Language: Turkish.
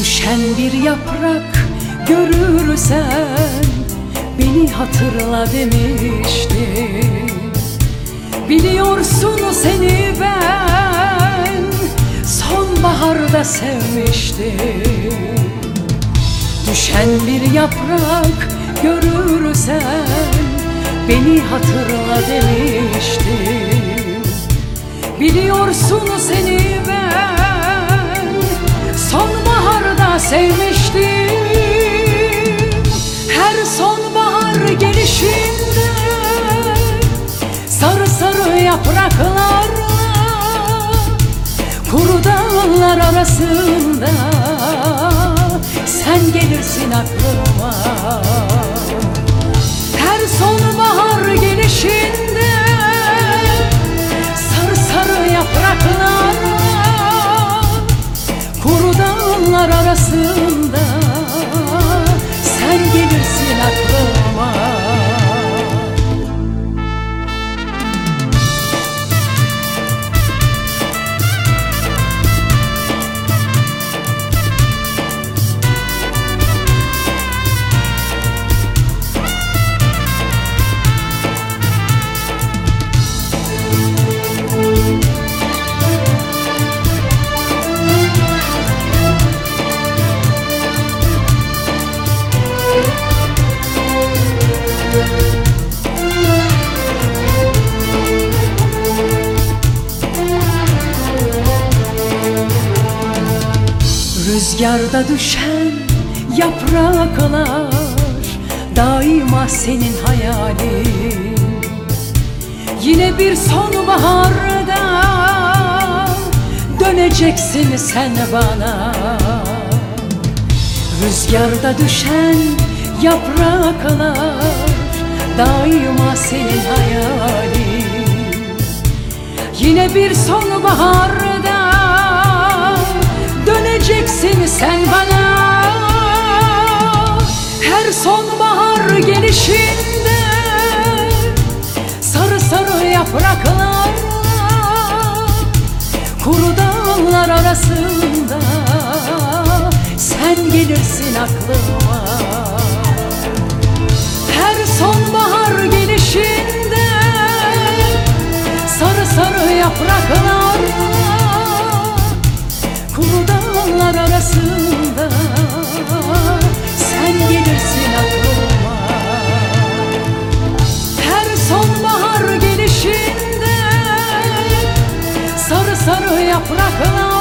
Düşen bir yaprak görürsen Beni hatırla demişti Biliyorsun seni ben Sonbaharda sevmiştim. Düşen bir yaprak görürsen Beni hatırla demiştim. Biliyorsun seni ben. Sonbaharda sevmiştim. Her sonbahar gelişinde Sarı sarı yapraklarla Kuru dağlar arasında Sen gelirsin aklıma dağlar arasında Sen gelirsin aklıma Rüzgarda düşen yapraklar Daima senin hayalin. Yine bir sonbaharda Döneceksin sen bana. Rüzgarda düşen yapraklar Daima senin hayalin. Yine bir sonbaharda gelişinde Sarı sarı yapraklarla Kuru dağlar arasında Sen gelirsin aklıma. Her sonbahar gelişinde Sarı sarı yapraklarla Kuru dağlar arasında sonbahar gelişinde Sarı sarı yapraklar